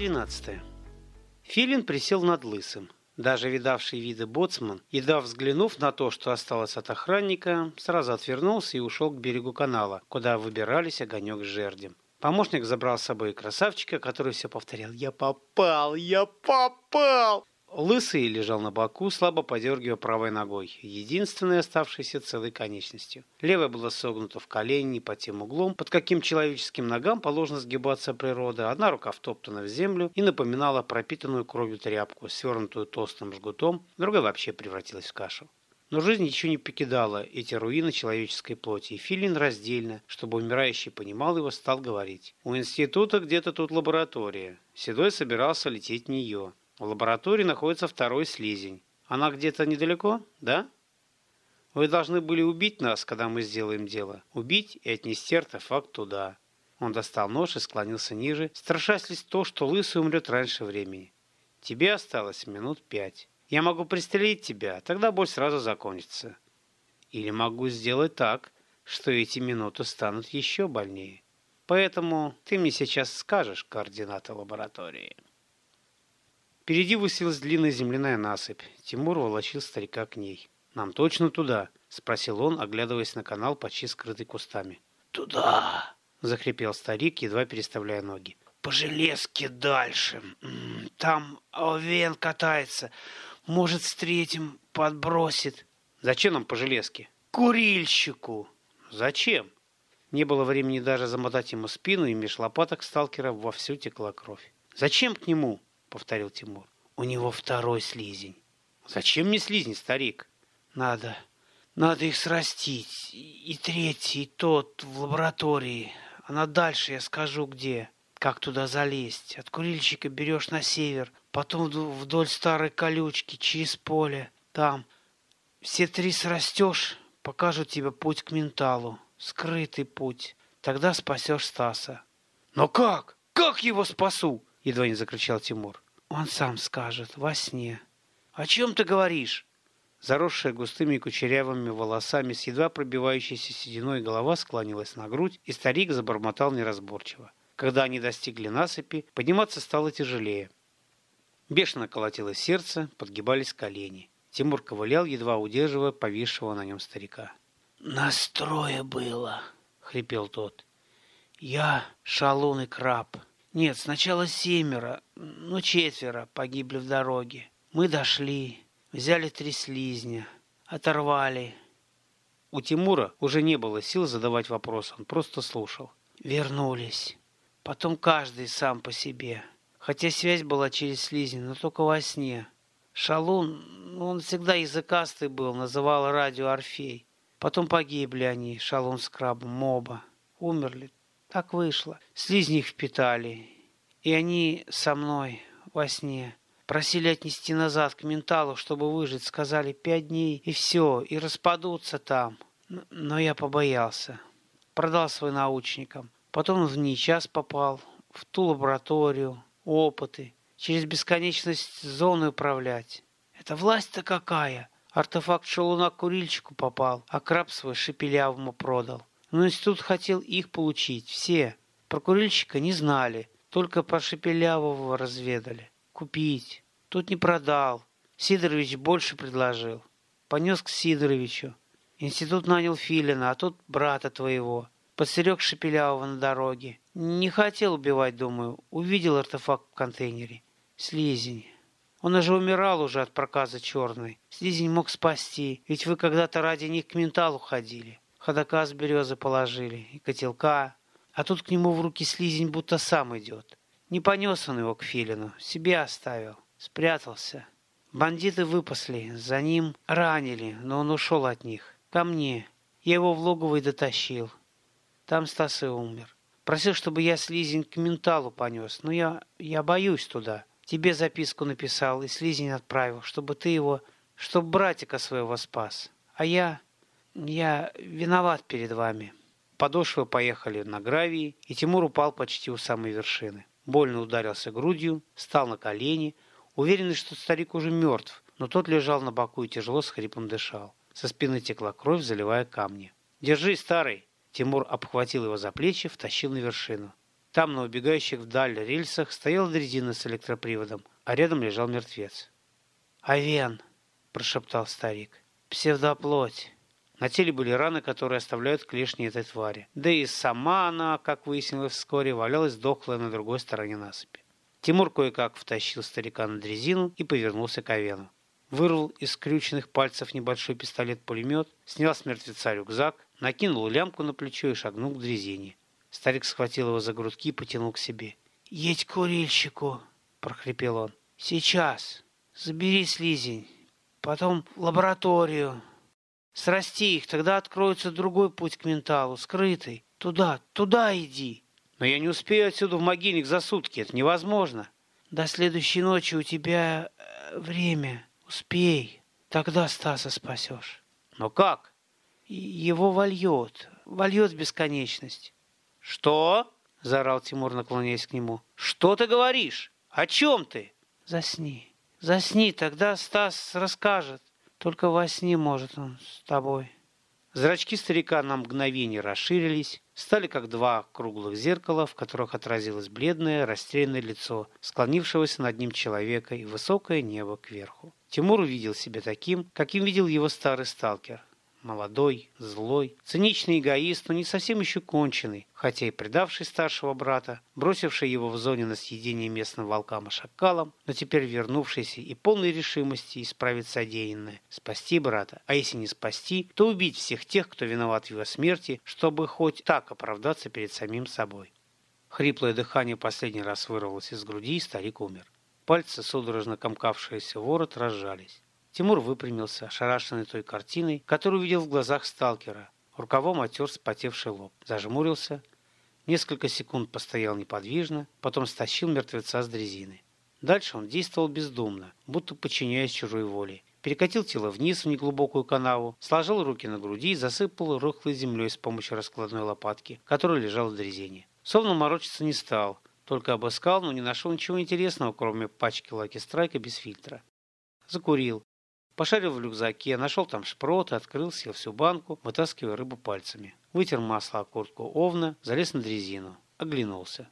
Глава 12. Филин присел над лысым. Даже видавший виды боцман, едва взглянув на то, что осталось от охранника, сразу отвернулся и ушел к берегу канала, куда выбирались огонек с жердем. Помощник забрал с собой красавчика, который все повторял «Я попал! Я попал!» Лысый лежал на боку, слабо подергивая правой ногой, единственной оставшейся целой конечностью. Левая была согнута в колени под тем углом, под каким человеческим ногам положено сгибаться природа. Одна рука втоптана в землю и напоминала пропитанную кровью тряпку, свернутую толстым жгутом, другая вообще превратилась в кашу. Но жизнь еще не покидала эти руины человеческой плоти, и Филин раздельно, чтобы умирающий понимал его, стал говорить. «У института где-то тут лаборатория. Седой собирался лететь в нее. В лаборатории находится второй слизень. Она где-то недалеко, да? Вы должны были убить нас, когда мы сделаем дело. Убить и отнести артефакт туда. Он достал нож и склонился ниже, страшась то, что лысый умрет раньше времени. Тебе осталось минут пять. Я могу пристрелить тебя, тогда боль сразу закончится. Или могу сделать так, что эти минуты станут еще больнее. Поэтому ты мне сейчас скажешь координаты лаборатории. Впереди высилась длинная земляная насыпь. Тимур волочил старика к ней. «Нам точно туда?» — спросил он, оглядываясь на канал, почти скрытый кустами. «Туда!» — захрипел старик, едва переставляя ноги. «По железке дальше. Там овен катается. Может, встретим, подбросит». «Зачем нам по железке?» «Курильщику». «Зачем?» Не было времени даже замотать ему спину, и меж лопаток сталкера вовсю текла кровь. «Зачем к нему?» Повторил Тимур. У него второй слизень. Зачем мне слизень, старик? Надо, надо их срастить. И третий, и тот в лаборатории. А на дальше я скажу где. Как туда залезть? От курильщика берешь на север, потом вдоль старой колючки, через поле. Там все три срастешь, покажут тебе путь к менталу. Скрытый путь. Тогда спасешь Стаса. Но как? Как его спасу? Едва не закричал Тимур. Он сам скажет, во сне. О чем ты говоришь? Заросшая густыми кучерявыми волосами с едва пробивающейся сединой голова склонилась на грудь, и старик забормотал неразборчиво. Когда они достигли насыпи, подниматься стало тяжелее. Бешено колотилось сердце, подгибались колени. Тимур ковылял, едва удерживая повисшего на нем старика. «Настроя было!» — хрипел тот. «Я шалун и краб. Нет, сначала семеро, ну четверо погибли в дороге. Мы дошли, взяли три слизня, оторвали. У Тимура уже не было сил задавать вопрос, он просто слушал. Вернулись. Потом каждый сам по себе. Хотя связь была через слизни, но только во сне. Шалун, он всегда языкастый был, называл радио Орфей. Потом погибли они, Шалун с крабом, оба. Умерли, так вышло. Слизни их впитали. И они со мной во сне. Просили отнести назад к менталу, чтобы выжить. Сказали пять дней и все, и распадутся там. Но я побоялся. Продал свой научникам. Потом в ней час попал, в ту лабораторию, опыты. Через бесконечность зоны управлять. Это власть-то какая? Артефакт шалуна к курильщику попал, а краб свой шепелявому продал. Но институт хотел их получить, все. Про курильщика не знали, только про Шепелявого разведали. Купить. Тут не продал. Сидорович больше предложил. Понес к Сидоровичу. Институт нанял Филина, а тут брата твоего. Подстерег Шепелявого на дороге. Не хотел убивать, думаю. Увидел артефакт в контейнере. Слизень. Он уже умирал уже от проказа черной. Слизень мог спасти, ведь вы когда-то ради них к менталу ходили ходока с березы положили, и котелка, а тут к нему в руки слизень будто сам идет. Не понес он его к филину, себе оставил, спрятался. Бандиты выпасли, за ним ранили, но он ушел от них. Ко мне. Я его в логово дотащил. Там Стас и умер. Просил, чтобы я слизень к менталу понес, но я, я боюсь туда. Тебе записку написал и слизень отправил, чтобы ты его, чтобы братика своего спас. А я... Я виноват перед вами. Подошвы поехали на гравии, и Тимур упал почти у самой вершины. Больно ударился грудью, стал на колени, уверенный, что старик уже мертв, но тот лежал на боку и тяжело с хрипом дышал. Со спины текла кровь, заливая камни. «Держи, старый!» Тимур обхватил его за плечи, втащил на вершину. Там, на убегающих вдаль рельсах, стояла дрезина с электроприводом, а рядом лежал мертвец. «Авен!» – прошептал старик. «Псевдоплоть!» На теле были раны, которые оставляют клешни этой твари. Да и сама она, как выяснилось вскоре, валялась дохлая на другой стороне насыпи. Тимур кое-как втащил старика на дрезину и повернулся к Авену. Вырвал из скрюченных пальцев небольшой пистолет-пулемет, снял с мертвеца рюкзак, накинул лямку на плечо и шагнул к дрезине. Старик схватил его за грудки и потянул к себе. «Едь к курильщику!» – прохрипел он. «Сейчас! Забери слизень, потом лабораторию, Срасти их, тогда откроется другой путь к менталу, скрытый. Туда, туда иди. Но я не успею отсюда в могильник за сутки, это невозможно. До следующей ночи у тебя э, время. Успей. Тогда Стаса спасешь. Но как? Его вольет. Вольет бесконечность. Что? Заорал Тимур, наклоняясь к нему. Что ты говоришь? О чем ты? Засни. Засни, тогда Стас расскажет. Только во сне, может, он с тобой. Зрачки старика на мгновение расширились, стали как два круглых зеркала, в которых отразилось бледное, растерянное лицо, склонившегося над ним человека и высокое небо кверху. Тимур увидел себя таким, каким видел его старый сталкер, Молодой, злой, циничный эгоист, но не совсем еще конченый, хотя и предавший старшего брата, бросивший его в зоне на съедение местным волкам и шакалам, но теперь вернувшийся и полной решимости исправить содеянное, спасти брата, а если не спасти, то убить всех тех, кто виноват в его смерти, чтобы хоть так оправдаться перед самим собой. Хриплое дыхание последний раз вырвалось из груди, и старик умер. Пальцы, судорожно комкавшиеся ворот, разжались. Тимур выпрямился, ошарашенный той картиной, которую увидел в глазах сталкера. Рукавом отер спотевший лоб, зажмурился, несколько секунд постоял неподвижно, потом стащил мертвеца с дрезины. Дальше он действовал бездумно, будто подчиняясь чужой воле. Перекатил тело вниз в неглубокую канаву, сложил руки на груди и засыпал рыхлой землей с помощью раскладной лопатки, которая лежала в дрезине. Совно морочиться не стал, только обыскал, но не нашел ничего интересного, кроме пачки Лаки Страйка без фильтра. Закурил, Пошарил в рюкзаке, нашел там шпрот, открыл, съел всю банку, вытаскивая рыбу пальцами. Вытер масло о куртку овна, залез на дрезину. Оглянулся.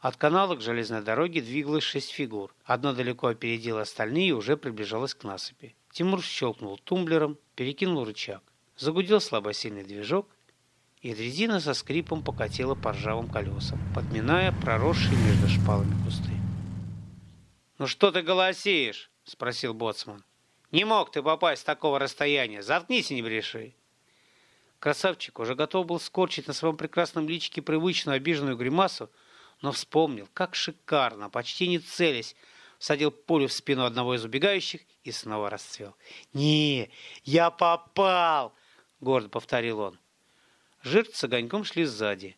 От канала к железной дороге двигалось шесть фигур. Одна далеко опередила остальные и уже приближалась к насыпи. Тимур щелкнул тумблером, перекинул рычаг. Загудел слабосильный движок, и дрезина со скрипом покатила по ржавым колесам, подминая проросшие между шпалами кусты. «Ну что ты голосишь?» — спросил боцман. Не мог ты попасть с такого расстояния. Заткнись и не бреши. Красавчик уже готов был скорчить на своем прекрасном личике привычную обиженную гримасу, но вспомнил, как шикарно, почти не целясь, садил пулю в спину одного из убегающих и снова расцвел. «Не, я попал!» — гордо повторил он. Жирт с огоньком шли сзади.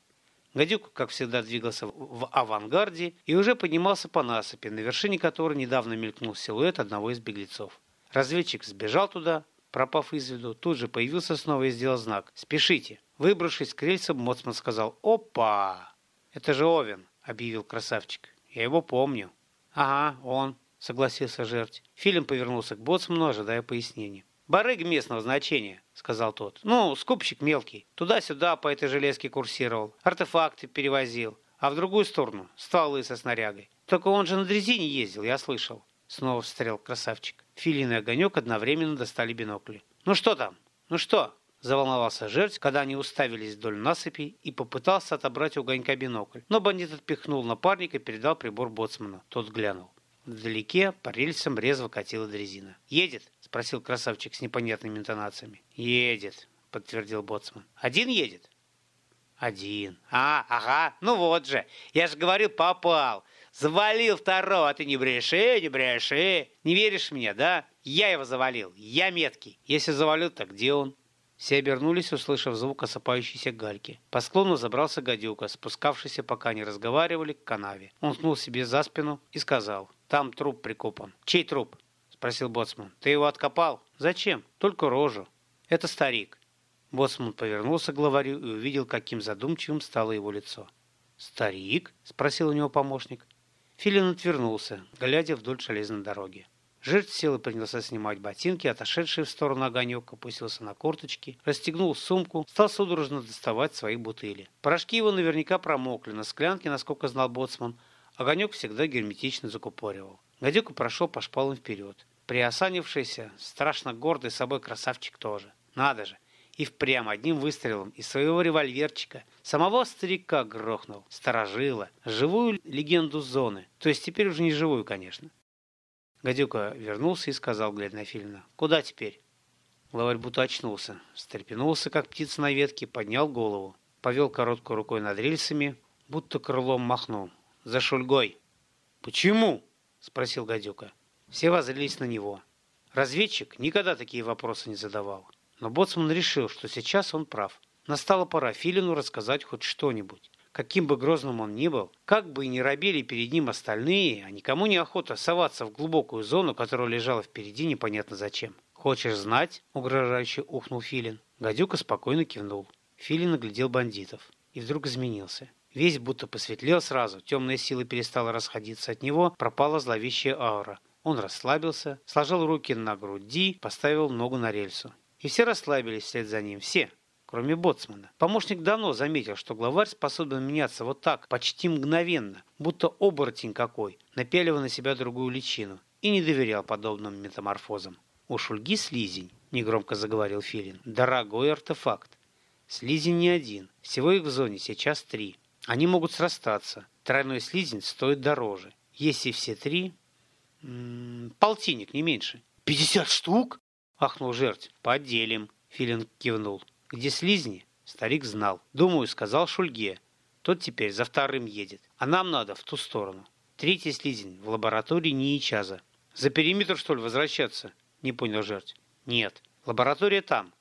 Гадюк, как всегда, двигался в авангарде и уже поднимался по насыпи, на вершине которой недавно мелькнул силуэт одного из беглецов. Разведчик сбежал туда, пропав из виду, тут же появился снова и сделал знак «Спешите!». Выбравшись к рельсам, Моцман сказал «Опа!» «Это же Овен!» — объявил красавчик. «Я его помню». «Ага, он», — согласился жерть. Филин повернулся к боцману, ожидая пояснений. «Барыга местного значения», — сказал тот. «Ну, скупщик мелкий. Туда-сюда по этой железке курсировал. Артефакты перевозил. А в другую сторону — стволы со снарягой. Только он же на дрезине ездил, я слышал». Снова встрял красавчик. Филин и Огонек одновременно достали бинокли. «Ну что там? Ну что?» Заволновался жертв, когда они уставились вдоль насыпи и попытался отобрать у Огонька бинокль. Но бандит отпихнул напарника и передал прибор боцмана. Тот глянул. Вдалеке по рельсам резво катила дрезина. «Едет?» – спросил красавчик с непонятными интонациями. «Едет», – подтвердил боцман. «Один едет?» «Один. А, ага, ну вот же. Я же говорил, попал. Завалил второго, а ты не бреши, не бреши. Не веришь мне, да? Я его завалил, я меткий. Если завалил, так где он? Все обернулись, услышав звук осыпающейся гальки. По склону забрался гадюка, спускавшийся, пока не разговаривали, к канаве. Он ткнул себе за спину и сказал, там труп прикопан. Чей труп? Спросил Боцман. Ты его откопал? Зачем? Только рожу. Это старик. Боцман повернулся к главарю и увидел, каким задумчивым стало его лицо. «Старик?» – спросил у него помощник. Филин отвернулся, глядя вдоль железной дороги. Жертв сел и принялся снимать ботинки, отошедший в сторону огонек, опустился на корточки, расстегнул сумку, стал судорожно доставать свои бутыли. Порошки его наверняка промокли, на склянке, насколько знал боцман, огонек всегда герметично закупоривал. Гадюка прошел по шпалам вперед. Приосанившийся, страшно гордый собой красавчик тоже. Надо же, и впрямь одним выстрелом из своего револьверчика самого старика грохнул, сторожила, живую легенду зоны, то есть теперь уже не живую, конечно. Гадюка вернулся и сказал, глядя на Филина, «Куда теперь?» Главарь будто очнулся, встрепенулся, как птица на ветке, поднял голову, повел короткой рукой над рельсами, будто крылом махнул. «За шульгой!» «Почему?» — спросил Гадюка. Все воззрелись на него. Разведчик никогда такие вопросы не задавал. Но Боцман решил, что сейчас он прав. Настала пора Филину рассказать хоть что-нибудь. Каким бы грозным он ни был, как бы и не робели перед ним остальные, а никому не охота соваться в глубокую зону, которая лежала впереди непонятно зачем. «Хочешь знать?» — угрожающе ухнул Филин. Гадюка спокойно кивнул. Филин оглядел бандитов. И вдруг изменился. Весь будто посветлел сразу, темная сила перестала расходиться от него, пропала зловещая аура. Он расслабился, сложил руки на груди, поставил ногу на рельсу. И все расслабились вслед за ним, все, кроме боцмана. Помощник давно заметил, что главарь способен меняться вот так, почти мгновенно, будто оборотень какой, напяливая на себя другую личину, и не доверял подобным метаморфозам. «У Шульги слизень», — негромко заговорил Филин. «Дорогой артефакт. Слизень не один, всего их в зоне сейчас три. Они могут срастаться. Тройной слизень стоит дороже. Если все три... М -м, полтинник, не меньше». «Пятьдесят штук?» Ахнул жертв. Поделим. Филин кивнул. Где слизни? Старик знал. Думаю, сказал Шульге. Тот теперь за вторым едет. А нам надо в ту сторону. Третий слизень в лаборатории Ничаза. За периметр, что ли, возвращаться? Не понял жертв. Нет. Лаборатория там.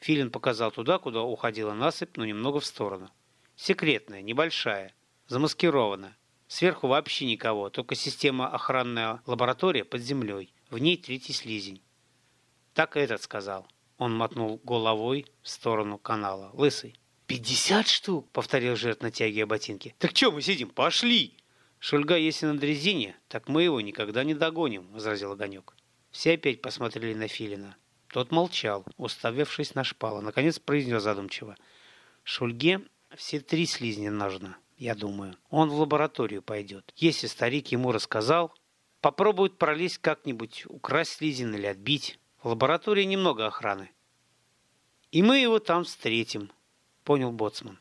Филин показал туда, куда уходила насыпь, но немного в сторону. Секретная, небольшая, замаскированная. Сверху вообще никого, только система охранная лаборатория под землей. В ней третий слизень. Так этот сказал. Он мотнул головой в сторону канала. Лысый. «Пятьдесят штук!» — повторил жертв, натягивая ботинки. «Так что мы сидим? Пошли!» «Шульга, если на дрезине, так мы его никогда не догоним», — возразил Огонек. Все опять посмотрели на Филина. Тот молчал, уставившись на шпала. Наконец произнес задумчиво. «Шульге все три слизни нужно, я думаю. Он в лабораторию пойдет. Если старик ему рассказал, попробует пролезть как-нибудь, украсть слизин или отбить. В лаборатории немного охраны. И мы его там встретим, понял Боцман.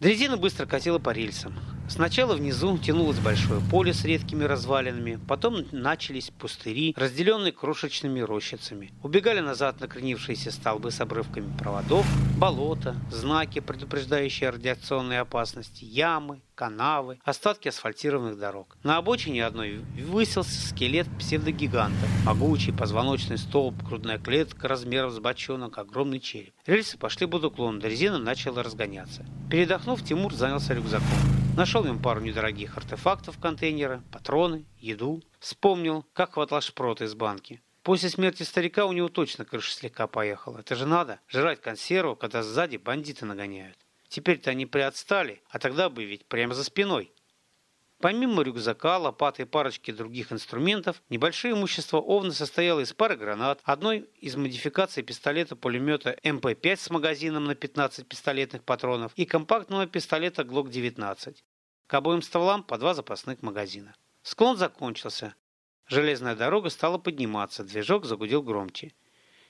Дрезина быстро катила по рельсам. Сначала внизу тянулось большое поле с редкими развалинами, потом начались пустыри, разделенные крошечными рощицами. Убегали назад накренившиеся столбы с обрывками проводов, болота, знаки, предупреждающие о радиационной опасности, ямы, канавы, остатки асфальтированных дорог. На обочине одной высился скелет псевдогиганта, могучий позвоночный столб, грудная клетка размером с бочонок, огромный череп. Рельсы пошли под уклон, резина начала разгоняться. Передохнув, Тимур занялся рюкзаком. Нашел им пару недорогих артефактов контейнера, патроны, еду. Вспомнил, как хватал шпроты из банки. После смерти старика у него точно крыша слегка поехала. Это же надо, жрать консерву, когда сзади бандиты нагоняют. Теперь-то они приотстали, а тогда бы ведь прямо за спиной. Помимо рюкзака, лопаты и парочки других инструментов, небольшое имущество Овна состояло из пары гранат, одной из модификаций пистолета-пулемета МП-5 с магазином на 15 пистолетных патронов и компактного пистолета ГЛОК-19. К обоим стволам по два запасных магазина. Склон закончился. Железная дорога стала подниматься, движок загудел громче.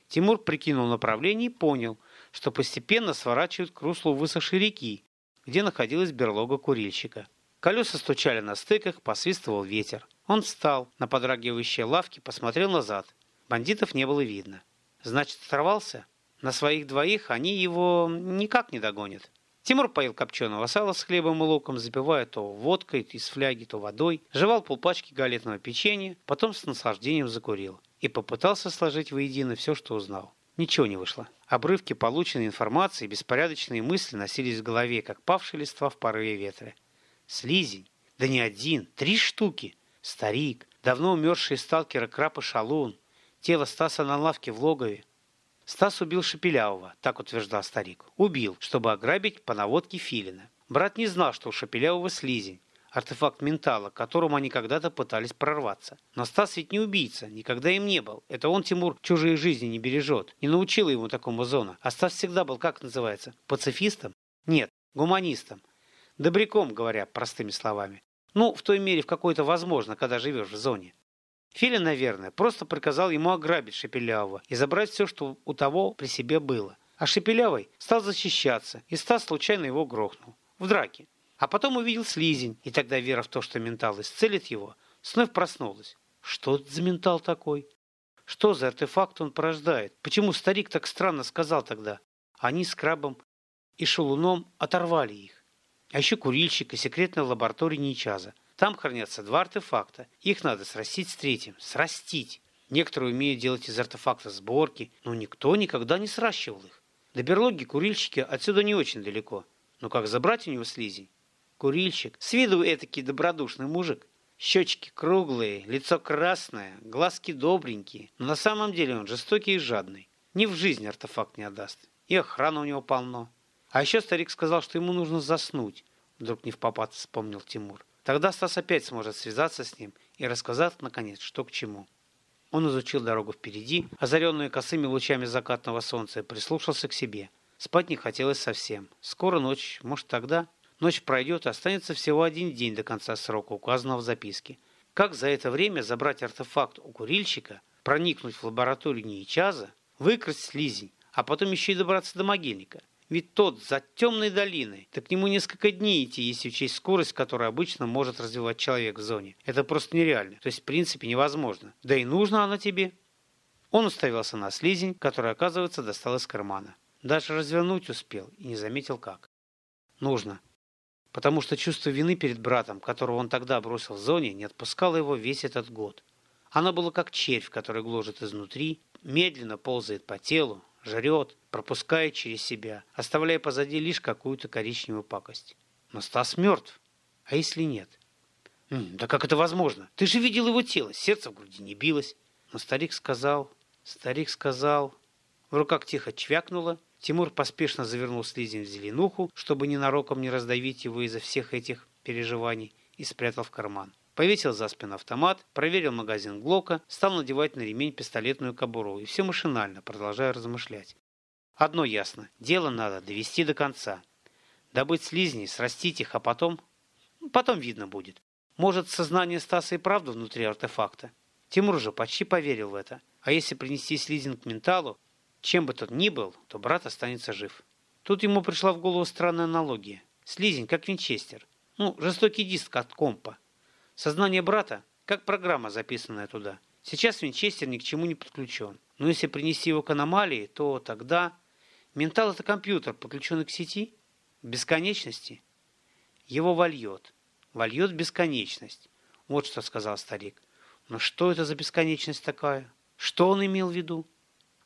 Тимур прикинул направление и понял, что постепенно сворачивают к руслу высохшей реки, где находилась берлога курильщика. Колеса стучали на стыках, посвистывал ветер. Он встал на подрагивающие лавки, посмотрел назад. Бандитов не было видно. Значит, оторвался? На своих двоих они его никак не догонят. Тимур поел копченого сала с хлебом и луком, запивая то водкой из фляги, то водой, жевал полпачки галетного печенья, потом с наслаждением закурил и попытался сложить воедино все, что узнал. Ничего не вышло. Обрывки полученной информации, беспорядочные мысли носились в голове, как павшие листва в порыве ветра. Слизень. Да не один, три штуки. Старик, давно умерший сталкер Краб и Шалун, тело Стаса на лавке в логове. Стас убил Шепелявого, так утверждал старик. Убил, чтобы ограбить по наводке Филина. Брат не знал, что у Шепелявого слизень, артефакт ментала, к которому они когда-то пытались прорваться. Но Стас ведь не убийца, никогда им не был. Это он, Тимур, чужие жизни не бережет. Не научила ему такому зона. А Стас всегда был, как называется, пацифистом? Нет, гуманистом. Добряком, говоря простыми словами. Ну, в той мере, в какой-то возможно, когда живешь в зоне. Филя, наверное, просто приказал ему ограбить Шепелявого и забрать все, что у того при себе было. А Шепелявый стал защищаться, и Стас случайно его грохнул. В драке. А потом увидел слизень, и тогда вера в то, что ментал исцелит его, снова проснулась. Что это за ментал такой? Что за артефакт он порождает? Почему старик так странно сказал тогда? Они с крабом и шалуном оторвали их. А еще курильщик и секретная лаборатория Ничаза. Там хранятся два артефакта. Их надо срастить с третьим. Срастить. Некоторые умеют делать из артефактов сборки, но никто никогда не сращивал их. До берлоги курильщики отсюда не очень далеко. Но как забрать у него слизень? Курильщик, с виду этакий добродушный мужик. Щечки круглые, лицо красное, глазки добренькие. Но на самом деле он жестокий и жадный. Ни в жизни артефакт не отдаст. И охрана у него полно. А еще старик сказал, что ему нужно заснуть. Вдруг не в попад вспомнил Тимур. Тогда Стас опять сможет связаться с ним и рассказать, наконец, что к чему. Он изучил дорогу впереди, озаренную косыми лучами закатного солнца, и прислушался к себе. Спать не хотелось совсем. Скоро ночь, может тогда... Ночь пройдет, останется всего один день до конца срока, указанного в записке. Как за это время забрать артефакт у курильщика, проникнуть в лабораторию Ничаза, выкрасть слизень, а потом еще и добраться до могильника? Ведь тот за темной долиной, так к нему несколько дней идти, если учесть скорость, которую обычно может развивать человек в зоне. Это просто нереально, то есть в принципе невозможно. Да и нужно она тебе. Он уставился на слизень, который, оказывается, достал из кармана. Даже развернуть успел и не заметил как. Нужно потому что чувство вины перед братом, которого он тогда бросил в зоне, не отпускало его весь этот год. Оно было как червь, который гложет изнутри, медленно ползает по телу, жрет, пропускает через себя, оставляя позади лишь какую-то коричневую пакость. Но Стас мертв. А если нет? «Да как это возможно? Ты же видел его тело, сердце в груди не билось». Но старик сказал, старик сказал... В руках тихо чвякнуло, Тимур поспешно завернул слизень в зеленуху, чтобы ненароком не раздавить его из-за всех этих переживаний, и спрятал в карман. Повесил за спину автомат, проверил магазин Глока, стал надевать на ремень пистолетную кобуру, и все машинально, продолжая размышлять. Одно ясно, дело надо довести до конца. Добыть слизни, срастить их, а потом... Потом видно будет. Может, сознание Стаса и правда внутри артефакта? Тимур же почти поверил в это. А если принести слизин к менталу, чем бы тот ни был, то брат останется жив. Тут ему пришла в голову странная аналогия. Слизень, как винчестер. Ну, жестокий диск от компа. Сознание брата, как программа, записанная туда. Сейчас винчестер ни к чему не подключен. Но если принести его к аномалии, то тогда... Ментал — это компьютер, подключенный к сети? Бесконечности? Его вольет. Вольет бесконечность. Вот что сказал старик. Но что это за бесконечность такая? Что он имел в виду?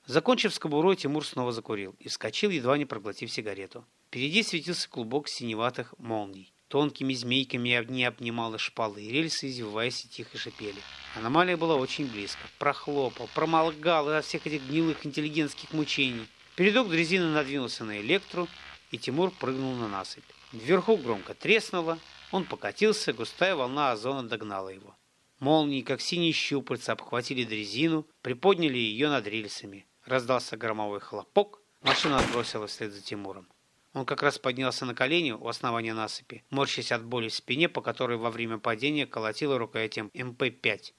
Закончив с кобурой, Тимур снова закурил и вскочил, едва не проглотив сигарету. Впереди светился клубок синеватых молний. Тонкими змейками огни обнимала шпалы, и рельсы, извиваясь, тихо шипели. Аномалия была очень близко. Прохлопал, промолгал от всех этих гнилых интеллигентских мучений. Передок дрезины надвинулся на электру, и Тимур прыгнул на насыпь. Вверху громко треснуло, он покатился, густая волна озона догнала его. Молнии, как синие щупальца, обхватили дрезину, приподняли ее над рельсами. Раздался громовой хлопок, машина отбросилась вслед за Тимуром. Он как раз поднялся на колени у основания насыпи, морщась от боли в спине, по которой во время падения колотила рукоятем МП-5.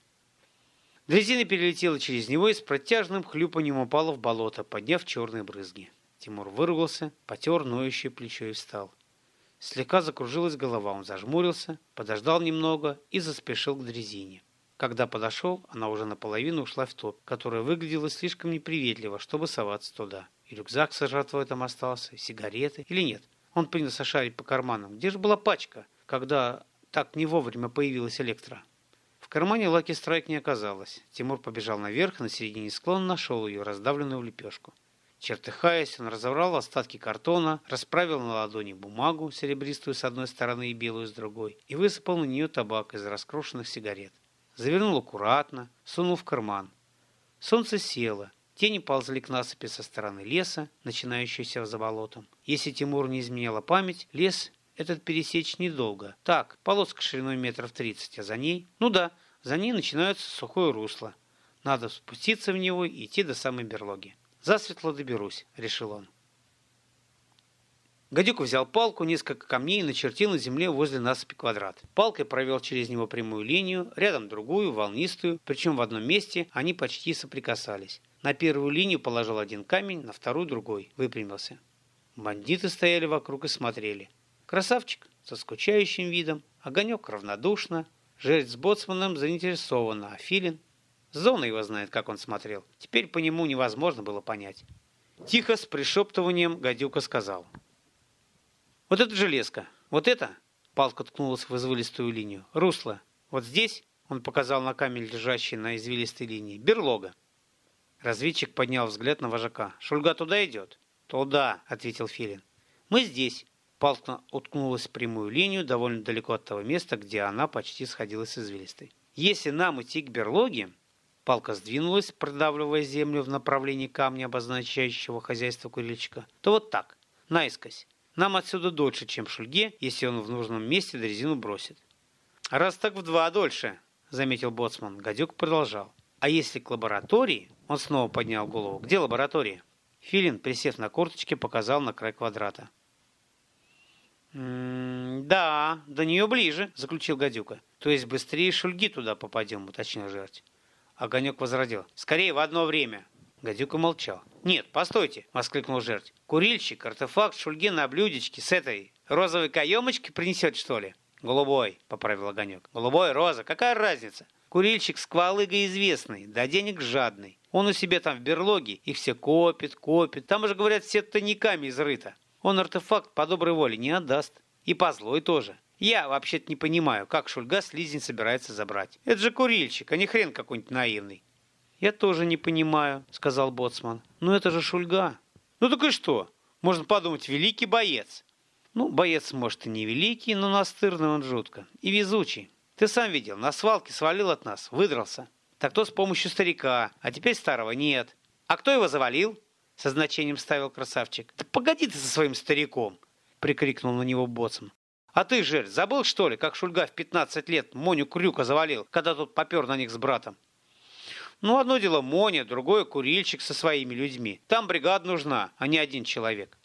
Дрезина перелетела через него и с протяжным хлюпанием упала в болото, подняв черные брызги. Тимур выругался, потер ноющее плечо и встал. Слегка закружилась голова, он зажмурился, подождал немного и заспешил к дрезине. Когда подошел, она уже наполовину ушла в топ, которая выглядела слишком неприветливо, чтобы соваться туда. И рюкзак с этом остался, сигареты или нет. Он принялся шарить по карманам. Где же была пачка, когда так не вовремя появилась электро? В кармане Лаки Страйк не оказалось. Тимур побежал наверх, на середине склона нашел ее, раздавленную в лепешку. Чертыхаясь, он разобрал остатки картона, расправил на ладони бумагу, серебристую с одной стороны и белую с другой, и высыпал на нее табак из раскрошенных сигарет. Завернул аккуратно, сунул в карман. Солнце село, тени ползли к насыпи со стороны леса, начинающейся за болотом. Если Тимур не изменяла память, лес этот пересечь недолго. Так, полоска шириной метров тридцать, а за ней... Ну да, за ней начинается сухое русло. Надо спуститься в него и идти до самой берлоги. Засветло доберусь, решил он. Гадюка взял палку, несколько камней и начертил на земле возле насыпи квадрат. Палкой провел через него прямую линию, рядом другую, волнистую, причем в одном месте они почти соприкасались. На первую линию положил один камень, на вторую другой, выпрямился. Бандиты стояли вокруг и смотрели. Красавчик со скучающим видом, огонек равнодушно, жерть с боцманом заинтересована, а Филин... Зона его знает, как он смотрел. Теперь по нему невозможно было понять. Тихо, с пришептыванием, гадюка сказал — вот это железка. Вот это, палка ткнулась в извилистую линию, русло. Вот здесь, он показал на камень, лежащий на извилистой линии, берлога. Разведчик поднял взгляд на вожака. «Шульга туда идет?» «Туда», — ответил Филин. «Мы здесь». Палка уткнулась в прямую линию довольно далеко от того места, где она почти сходилась с извилистой. «Если нам идти к берлоге...» Палка сдвинулась, продавливая землю в направлении камня, обозначающего хозяйство курильщика. «То вот так, наискось. Нам отсюда дольше, чем Шульге, если он в нужном месте дрезину бросит. Раз так в два дольше, заметил боцман. Гадюк продолжал. А если к лаборатории? Он снова поднял голову. Где лаборатория? Филин, присев на корточки, показал на край квадрата. «М-м, «Да, до нее ближе», — заключил Гадюка. «То есть быстрее Шульги туда попадем», — уточнил жертв. Огонек возродил. «Скорее в одно время». Гадюка молчал. «Нет, постойте!» — воскликнул жертв. «Курильщик, артефакт шульги на блюдечке с этой розовой каемочки принесет, что ли?» «Голубой», — поправил огонек. «Голубой, роза, какая разница?» Курильщик сквалыга известный, да денег жадный. Он у себя там в берлоге, их все копит, копит. Там уже, говорят, все тайниками изрыто. Он артефакт по доброй воле не отдаст. И по злой тоже. Я вообще-то не понимаю, как Шульга слизень собирается забрать. Это же курильщик, а не хрен какой-нибудь наивный. «Я тоже не понимаю», — сказал Боцман. «Но это же Шульга». «Ну так и что? Можно подумать, великий боец». «Ну, боец, может, и не великий, но настырный он жутко. И везучий. Ты сам видел, на свалке свалил от нас, выдрался. Так то с помощью старика, а теперь старого нет. А кто его завалил?» Со значением ставил красавчик. «Да погоди ты со своим стариком!» — прикрикнул на него Боцман. «А ты, Жель, забыл, что ли, как Шульга в 15 лет Моню Крюка завалил, когда тот попер на них с братом? Ну, одно дело Моня, другое курильщик со своими людьми. Там бригада нужна, а не один человек.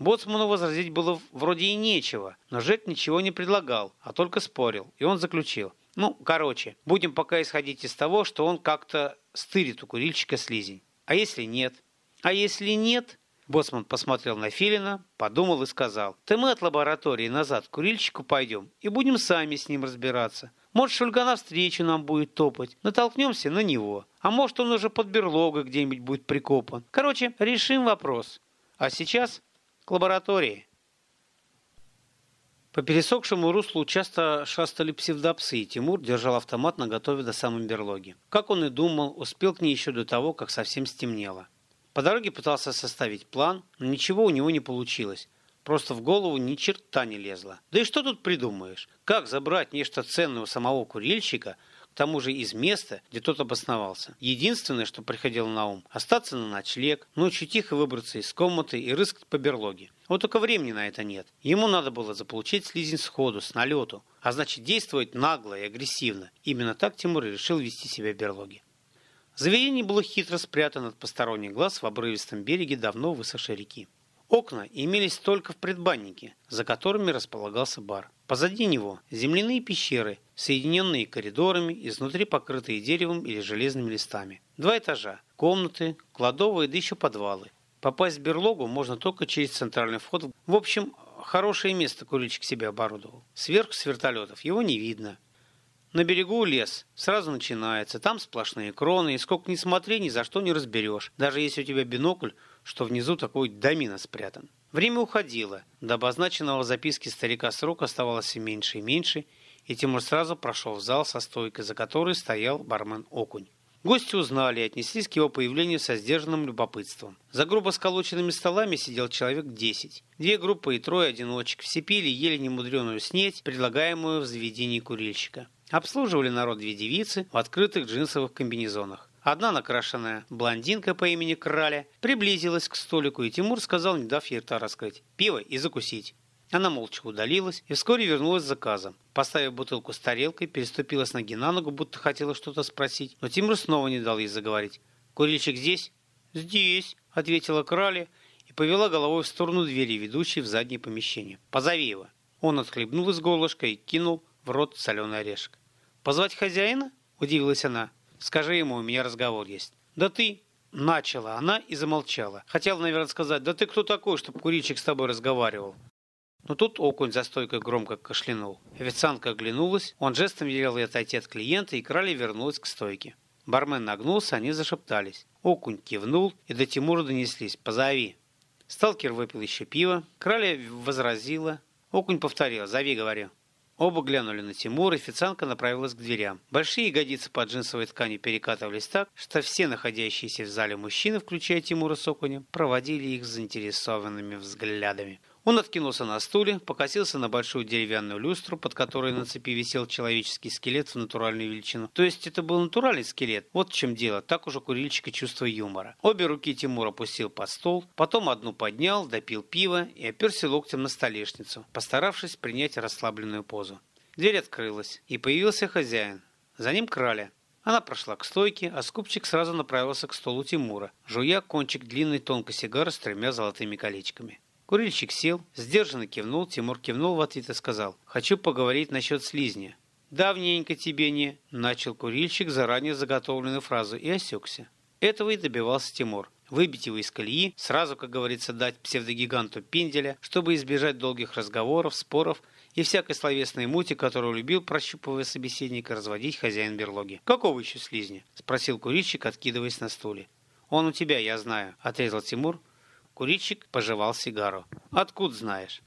Боцману возразить было вроде и нечего, но Жек ничего не предлагал, а только спорил, и он заключил. Ну, короче, будем пока исходить из того, что он как-то стырит у курильщика слизень. А если нет? А если нет? Боцман посмотрел на Филина, подумал и сказал. Ты мы от лаборатории назад к курильщику пойдем и будем сами с ним разбираться. Может, Шульга навстречу нам будет топать. Натолкнемся на него. А может, он уже под берлогой где-нибудь будет прикопан. Короче, решим вопрос. А сейчас лаборатории. По пересохшему руслу часто шастали псевдопсы, и Тимур держал автомат на готове до самой берлоги. Как он и думал, успел к ней еще до того, как совсем стемнело. По дороге пытался составить план, но ничего у него не получилось. Просто в голову ни черта не лезло. Да и что тут придумаешь? Как забрать нечто ценное у самого курильщика, тому же из места, где тот обосновался? Единственное, что приходило на ум, остаться на ночлег, ночью тихо выбраться из комнаты и рыскать по берлоге. Вот только времени на это нет. Ему надо было заполучить слизень сходу, с налету, а значит действовать нагло и агрессивно. Именно так Тимур решил вести себя в берлоге. Заведение было хитро спрятано от посторонних глаз в обрывистом береге давно высохшей реки. Окна имелись только в предбаннике, за которыми располагался бар. Позади него земляные пещеры, соединенные коридорами, изнутри покрытые деревом или железными листами. Два этажа, комнаты, кладовые, да еще подвалы. Попасть в берлогу можно только через центральный вход. В общем, хорошее место курильщик себе оборудовал. Сверху с вертолетов его не видно. На берегу лес. Сразу начинается. Там сплошные кроны, и сколько ни смотри, ни за что не разберешь. Даже если у тебя бинокль, что внизу такой домина спрятан. Время уходило. До обозначенного в записке старика срока оставалось все меньше и меньше, и Тимур сразу прошел в зал со стойкой, за которой стоял бармен Окунь. Гости узнали и отнеслись к его появлению со сдержанным любопытством. За грубо сколоченными столами сидел человек десять. Две группы и трое одиночек. Все пили ели немудреную снеть, предлагаемую в заведении курильщика. Обслуживали народ две девицы в открытых джинсовых комбинезонах. Одна накрашенная блондинка по имени Краля приблизилась к столику, и Тимур сказал, не дав ей рта раскрыть, «Пиво и закусить». Она молча удалилась и вскоре вернулась с заказом. Поставив бутылку с тарелкой, переступила с ноги на ногу, будто хотела что-то спросить, но Тимур снова не дал ей заговорить. «Курильщик здесь?» «Здесь», — ответила Краля и повела головой в сторону двери, ведущей в заднее помещение. «Позови его». Он отхлебнул из горлышка и кинул в рот соленый орешек. «Позвать хозяина?» – удивилась она. «Скажи ему, у меня разговор есть». «Да ты...» – начала она и замолчала. Хотела, наверное, сказать, «Да ты кто такой, чтобы курильщик с тобой разговаривал?» Но тут окунь за стойкой громко кашлянул. Официантка оглянулась, он жестом велел ей отойти от клиента, и Краля вернулась к стойке. Бармен нагнулся, они зашептались. Окунь кивнул, и до Тимура донеслись. «Позови». Сталкер выпил еще пиво. Краля возразила. Окунь повторил. «Зови, говорю». Оба глянули на Тимура, официантка направилась к дверям. Большие ягодицы под джинсовой тканью перекатывались так, что все находящиеся в зале мужчины, включая Тимура с окунем, проводили их заинтересованными взглядами. Он откинулся на стуле, покосился на большую деревянную люстру, под которой на цепи висел человеческий скелет в натуральную величину. То есть это был натуральный скелет. Вот в чем дело. Так уже курильщика чувство юмора. Обе руки Тимур опустил под стол, потом одну поднял, допил пиво и оперся локтем на столешницу, постаравшись принять расслабленную позу. Дверь открылась, и появился хозяин. За ним краля. Она прошла к стойке, а скупчик сразу направился к столу Тимура, жуя кончик длинной тонкой сигары с тремя золотыми колечками. Курильщик сел, сдержанно кивнул, Тимур кивнул в ответ и сказал, «Хочу поговорить насчет слизня». «Давненько тебе не...» – начал курильщик заранее заготовленную фразу и осекся. Этого и добивался Тимур. Выбить его из колеи, сразу, как говорится, дать псевдогиганту пенделя, чтобы избежать долгих разговоров, споров и всякой словесной мути, которую любил, прощупывая собеседника, разводить хозяин берлоги. «Какого еще слизня?» – спросил курильщик, откидываясь на стуле. «Он у тебя, я знаю», – отрезал Тимур, Курильщик пожевал сигару. «Откуда знаешь?»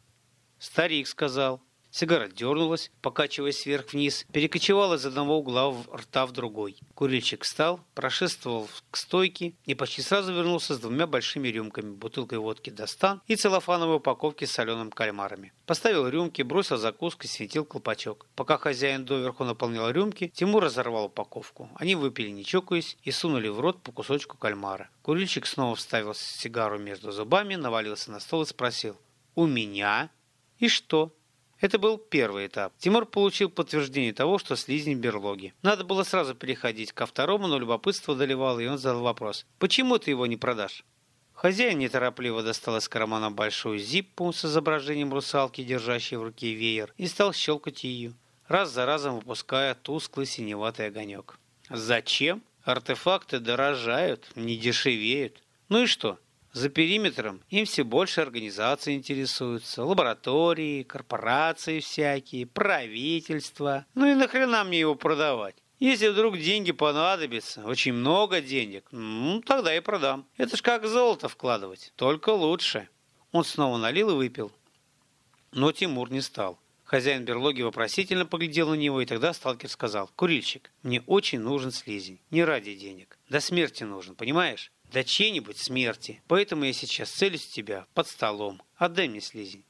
«Старик сказал». Сигара дернулась, покачиваясь вверх-вниз, перекочевала из одного угла в рта в другой. Курильщик встал, прошествовал к стойке и почти сразу вернулся с двумя большими рюмками, бутылкой водки «Достан» и целлофановой упаковки с солеными кальмарами. Поставил рюмки, бросил закуску и светил колпачок. Пока хозяин доверху наполнял рюмки, Тимур разорвал упаковку. Они выпили, не чокаясь, и сунули в рот по кусочку кальмара. Курильщик снова вставил сигару между зубами, навалился на стол и спросил «У меня?» «И что?» Это был первый этап. Тимур получил подтверждение того, что слизень берлоги. Надо было сразу переходить ко второму, но любопытство доливало, и он задал вопрос. «Почему ты его не продашь?» Хозяин неторопливо достал из кармана большую зиппу с изображением русалки, держащей в руке веер, и стал щелкать ее, раз за разом выпуская тусклый синеватый огонек. «Зачем? Артефакты дорожают, не дешевеют. Ну и что? За периметром им все больше организаций интересуются, лаборатории, корпорации всякие, правительства. Ну и нахрена мне его продавать? Если вдруг деньги понадобятся, очень много денег, ну, тогда и продам. Это ж как золото вкладывать, только лучше. Он снова налил и выпил. Но Тимур не стал. Хозяин берлоги вопросительно поглядел на него, и тогда сталкер сказал, «Курильщик, мне очень нужен слизень, не ради денег. До смерти нужен, понимаешь? До чьей-нибудь смерти. Поэтому я сейчас целюсь в тебя под столом. Отдай мне слизень.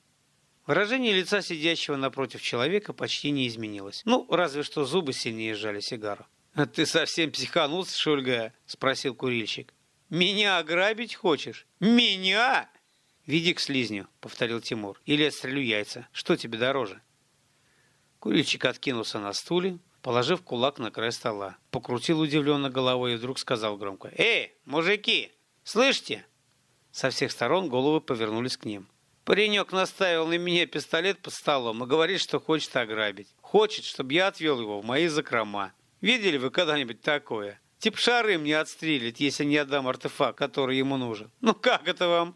Выражение лица сидящего напротив человека почти не изменилось. Ну, разве что зубы сильнее сжали сигару. «А «Ты совсем психанулся, Шульга?» – спросил курильщик. «Меня ограбить хочешь? Меня?» «Веди к слизню», – повторил Тимур. «Или отстрелю яйца. Что тебе дороже?» Курильщик откинулся на стуле, положив кулак на край стола. Покрутил удивленно головой и вдруг сказал громко. «Эй, мужики, слышите?» Со всех сторон головы повернулись к ним. Паренек наставил на меня пистолет под столом и говорит, что хочет ограбить. Хочет, чтобы я отвел его в мои закрома. Видели вы когда-нибудь такое? Тип шары мне отстрелит, если не отдам артефакт, который ему нужен. Ну как это вам?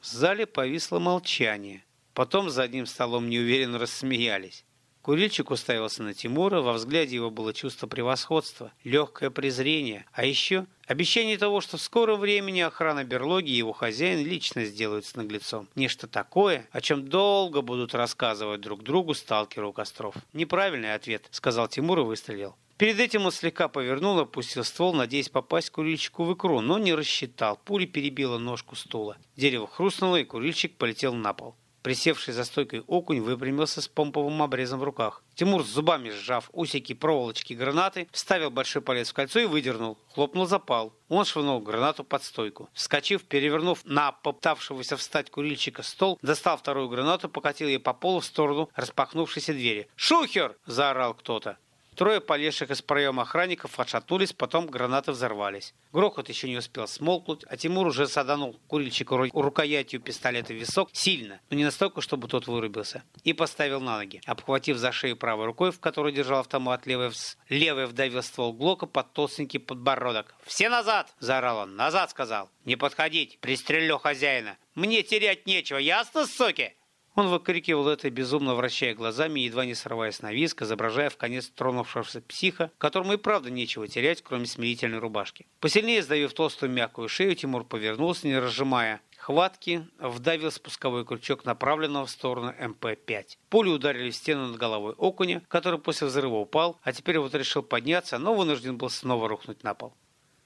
В зале повисло молчание. Потом за одним столом неуверенно рассмеялись. Курильщик уставился на Тимура, во взгляде его было чувство превосходства, легкое презрение, а еще обещание того, что в скором времени охрана берлоги и его хозяин лично сделают с наглецом. Нечто такое, о чем долго будут рассказывать друг другу сталкеру у костров. «Неправильный ответ», — сказал Тимур и выстрелил. Перед этим он слегка повернул, опустил ствол, надеясь попасть курильщику в икру, но не рассчитал. Пуля перебила ножку стула. Дерево хрустнуло, и курильщик полетел на пол. Присевший за стойкой окунь выпрямился с помповым обрезом в руках. Тимур с зубами сжав усики проволочки гранаты, вставил большой палец в кольцо и выдернул. Хлопнул запал. Он швырнул гранату под стойку. Вскочив, перевернув на попытавшегося встать курильщика стол, достал вторую гранату, покатил ее по полу в сторону распахнувшейся двери. «Шухер!» – заорал кто-то. Трое полезших из проема охранников отшатнулись, потом гранаты взорвались. Грохот еще не успел смолкнуть, а Тимур уже саданул курильщику рукоятью пистолета в висок сильно, но не настолько, чтобы тот вырубился, и поставил на ноги, обхватив за шею правой рукой, в которой держал автомат, левой, вс... левой вдавил ствол Глока под толстенький подбородок. «Все назад!» – заорал он. «Назад!» – сказал. «Не подходить! Пристрелю хозяина! Мне терять нечего, ясно, соки?» Он выкрикивал это, безумно вращая глазами, едва не срываясь на виск, изображая в конец тронувшегося психа, которому и правда нечего терять, кроме смирительной рубашки. Посильнее сдавив толстую мягкую шею, Тимур повернулся, не разжимая хватки, вдавил спусковой крючок направленного в сторону МП-5. Пули ударили в стену над головой окуня, который после взрыва упал, а теперь вот решил подняться, но вынужден был снова рухнуть на пол.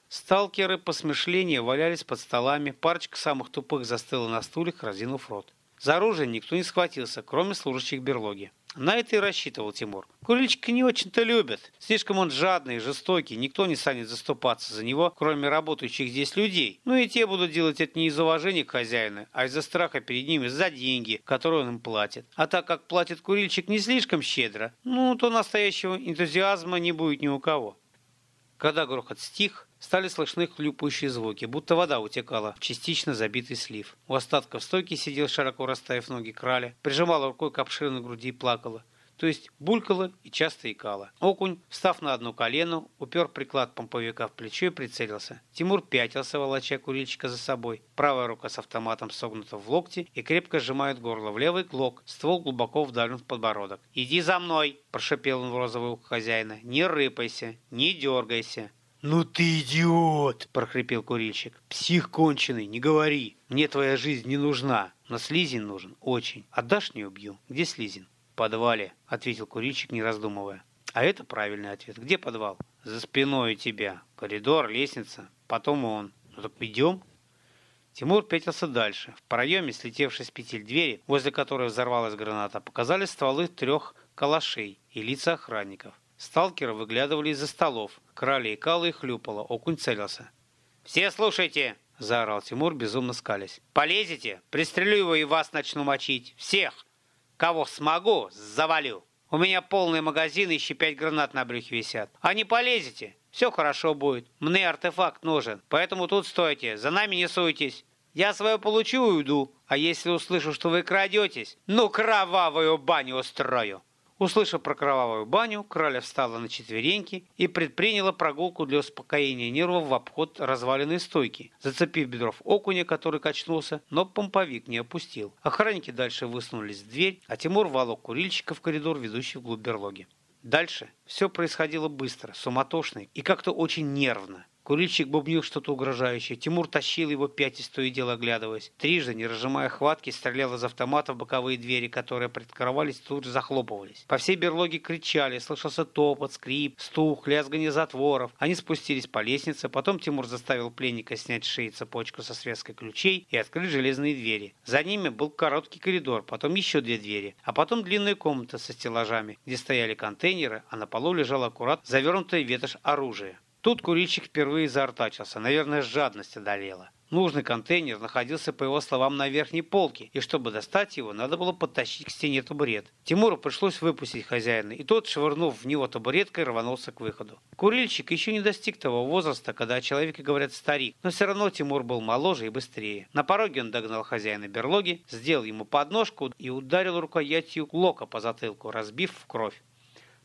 Сталкеры по смышлению валялись под столами, парочка самых тупых застыла на стульях, разинув рот. За оружие никто не схватился, кроме служащих берлоги. На это и рассчитывал Тимур. Курильщика не очень-то любят. Слишком он жадный и жестокий, никто не станет заступаться за него, кроме работающих здесь людей. Ну и те будут делать это не из уважения к хозяину, а из-за страха перед ними за деньги, которые он им платит. А так как платит курильщик не слишком щедро, ну то настоящего энтузиазма не будет ни у кого. Когда грохот стих, Стали слышны хлюпающие звуки, будто вода утекала в частично забитый слив. У остатков стойки сидел, широко расставив ноги краля, прижимала рукой к обширной груди и плакала то есть булькала и часто икала. Окунь, встав на одно колено, упер приклад помповика в плечо и прицелился. Тимур пятился, волоча курильщика за собой. Правая рука с автоматом согнута в локте и крепко сжимает горло в левый глок, ствол глубоко вдавлен в подбородок. «Иди за мной!» – прошепел он в розовое ухо хозяина. «Не рыпайся, не дергайся!» «Ну ты идиот!» – прохрипел курильщик. «Псих конченый, не говори. Мне твоя жизнь не нужна, но Слизин нужен очень. Отдашь – не убью. Где Слизин?» «В подвале», – ответил курильщик, не раздумывая. «А это правильный ответ. Где подвал?» «За спиной у тебя. Коридор, лестница. Потом он. Ну так идем?» Тимур пятился дальше. В проеме, слетевшей с петель двери, возле которой взорвалась граната, показались стволы трех калашей и лица охранников. Сталкеры выглядывали из-за столов. Крали и калы и хлюпало. Окунь целился. «Все слушайте!» – заорал Тимур, безумно скалясь. «Полезете? Пристрелю его и вас начну мочить. Всех! Кого смогу, завалю! У меня полный магазин, еще пять гранат на брюхе висят. А не полезете? Все хорошо будет. Мне артефакт нужен, поэтому тут стойте, за нами не суйтесь. Я свое получу и уйду, а если услышу, что вы крадетесь, ну кровавую баню устрою!» Услышав про кровавую баню, краля встала на четвереньки и предприняла прогулку для успокоения нервов в обход разваленной стойки, зацепив бедров окуня, который качнулся, но помповик не опустил. Охранники дальше высунулись в дверь, а Тимур волок курильщика в коридор, ведущий вглубь берлоги. Дальше все происходило быстро, суматошно и как-то очень нервно. Курильщик бубнил что-то угрожающее. Тимур тащил его пятясь, то и дело оглядываясь. Трижды, не разжимая хватки, стрелял из автомата в боковые двери, которые предкрывались, тут же захлопывались. По всей берлоге кричали, слышался топот, скрип, стук, лязганье затворов. Они спустились по лестнице, потом Тимур заставил пленника снять с шеи цепочку со связкой ключей и открыть железные двери. За ними был короткий коридор, потом еще две двери, а потом длинная комната со стеллажами, где стояли контейнеры, а на полу лежал аккурат завернутая ветошь оружия. Тут курильщик впервые заортачился, наверное, жадность одолела. Нужный контейнер находился, по его словам, на верхней полке, и чтобы достать его, надо было подтащить к стене табурет. Тимуру пришлось выпустить хозяина, и тот, швырнув в него табуреткой, рванулся к выходу. Курильщик еще не достиг того возраста, когда о человеке говорят старик, но все равно Тимур был моложе и быстрее. На пороге он догнал хозяина берлоги, сделал ему подножку и ударил рукоятью лока по затылку, разбив в кровь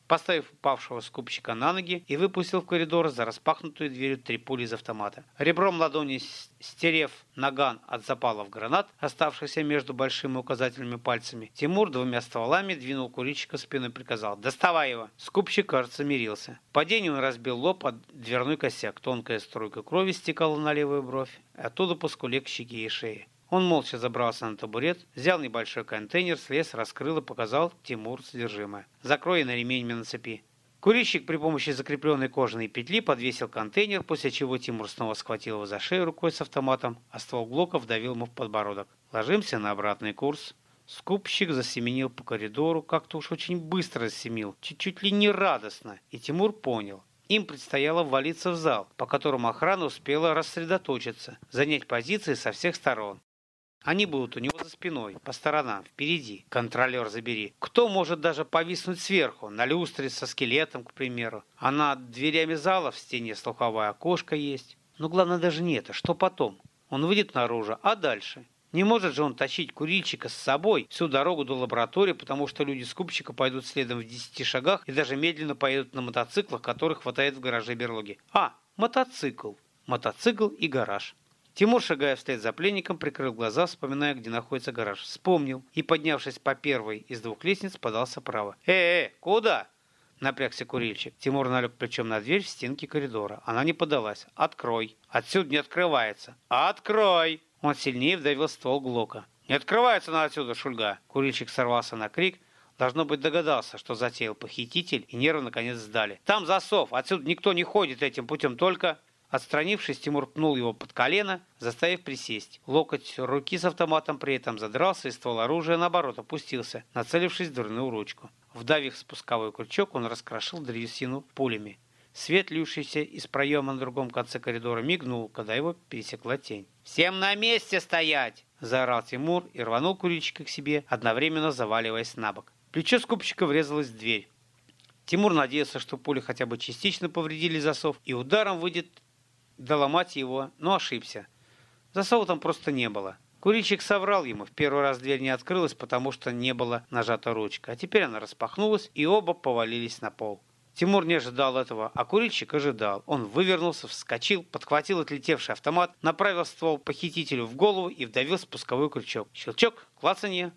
поставив упавшего скупщика на ноги и выпустил в коридор за распахнутую дверью три пули из автомата. Ребром ладони стерев наган от запалов гранат, оставшихся между большими указательными пальцами, Тимур двумя стволами двинул курильщика спину и приказал «Доставай его!». Скупщик, кажется, мирился. Падение он разбил лоб от дверной косяк. Тонкая струйка крови стекала на левую бровь, оттуда по скуле к щеке и шее. Он молча забрался на табурет, взял небольшой контейнер, слез, раскрыл и показал Тимур содержимое. «Закрой на ремень на цепи». Курильщик при помощи закрепленной кожаной петли подвесил контейнер, после чего Тимур снова схватил его за шею рукой с автоматом, а ствол Глока вдавил ему в подбородок. «Ложимся на обратный курс». Скупщик засеменил по коридору, как-то уж очень быстро засеменил, чуть-чуть ли не радостно, и Тимур понял. Им предстояло ввалиться в зал, по которому охрана успела рассредоточиться, занять позиции со всех сторон. Они будут у него за спиной, по сторонам, впереди. Контролер забери. Кто может даже повиснуть сверху, на люстре со скелетом, к примеру. А над дверями зала в стене слуховое окошко есть. Но главное даже не это, что потом. Он выйдет наружу, а дальше? Не может же он тащить курильщика с собой всю дорогу до лаборатории, потому что люди скупщика пойдут следом в десяти шагах и даже медленно поедут на мотоциклах, которых хватает в гараже берлоги. А, мотоцикл. Мотоцикл и гараж. Тимур, шагая вслед за пленником, прикрыл глаза, вспоминая, где находится гараж. Вспомнил и, поднявшись по первой из двух лестниц, подался вправо. «Э-э, куда?» Напрягся курильщик. Тимур налег плечом на дверь в стенке коридора. Она не подалась. «Открой!» «Отсюда не открывается!» «Открой!» Он сильнее вдавил ствол Глока. «Не открывается она отсюда, Шульга!» Курильщик сорвался на крик. Должно быть, догадался, что затеял похититель, и нервы наконец сдали. «Там засов! Отсюда никто не ходит этим путем, только...» Отстранившись, Тимур пнул его под колено, заставив присесть. Локоть руки с автоматом при этом задрался, и ствол оружия, наоборот, опустился, нацелившись в дурную ручку. Вдавив спусковой крючок, он раскрошил древесину пулями. Свет, лившийся из проема на другом конце коридора, мигнул, когда его пересекла тень. «Всем на месте стоять!» – заорал Тимур и рванул курильщика к себе, одновременно заваливаясь на бок. Плечо скупщика врезалось в дверь. Тимур надеялся, что пули хотя бы частично повредили засов, и ударом выйдет доломать его, но ошибся. Засова там просто не было. Курильщик соврал ему. В первый раз дверь не открылась, потому что не была нажата ручка. А теперь она распахнулась, и оба повалились на пол. Тимур не ожидал этого, а курильщик ожидал. Он вывернулся, вскочил, подхватил отлетевший автомат, направил ствол похитителю в голову и вдавил спусковой крючок. Щелчок, клацанье.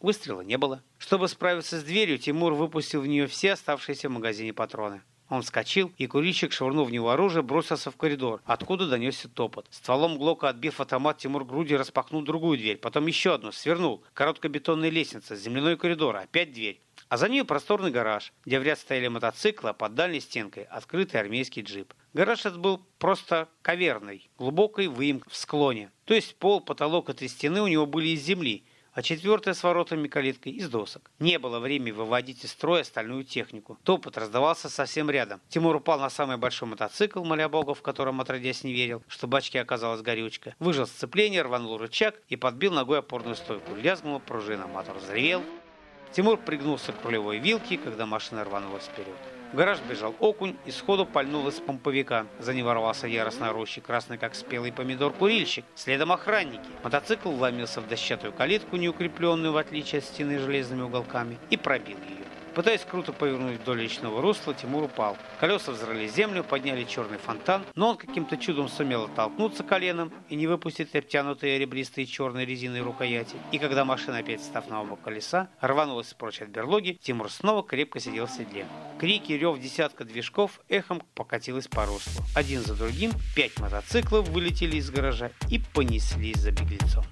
Выстрела не было. Чтобы справиться с дверью, Тимур выпустил в нее все оставшиеся в магазине патроны. Он вскочил, и курильщик, швырнув в него оружие, бросился в коридор, откуда донесся топот. Стволом Глока, отбив автомат, Тимур груди распахнул другую дверь, потом еще одну, свернул. Короткая бетонная лестница, земляной коридор, опять дверь. А за ней просторный гараж, где в ряд стояли мотоциклы, а под дальней стенкой открытый армейский джип. Гараж этот был просто каверный, глубокой выемка в склоне. То есть пол, потолок этой стены у него были из земли, а четвертая с воротами калиткой из досок. Не было времени выводить из строя остальную технику. Топот раздавался совсем рядом. Тимур упал на самый большой мотоцикл, моля бога, в котором отродясь не верил, что бачке оказалась горючка. Выжил сцепление, рванул рычаг и подбил ногой опорную стойку. Лязгнула пружина, мотор взревел. Тимур пригнулся к рулевой вилке, когда машина рванулась вперед. Гараж бежал окунь и сходу пальнул из помповика. За ним ворвался яростно орущий, красный как спелый помидор курильщик. Следом охранники. Мотоцикл вломился в дощатую калитку, неукрепленную в отличие от стены железными уголками, и пробил ее. Пытаясь круто повернуть вдоль речного русла, Тимур упал. Колеса взрыли землю, подняли черный фонтан, но он каким-то чудом сумел оттолкнуться коленом и не выпустить обтянутые ребристые черной резиной рукояти. И когда машина, опять став на оба колеса, рванулась прочь от берлоги, Тимур снова крепко сидел в седле. Крики, рев десятка движков эхом покатилось по руслу. Один за другим пять мотоциклов вылетели из гаража и понеслись за беглецом.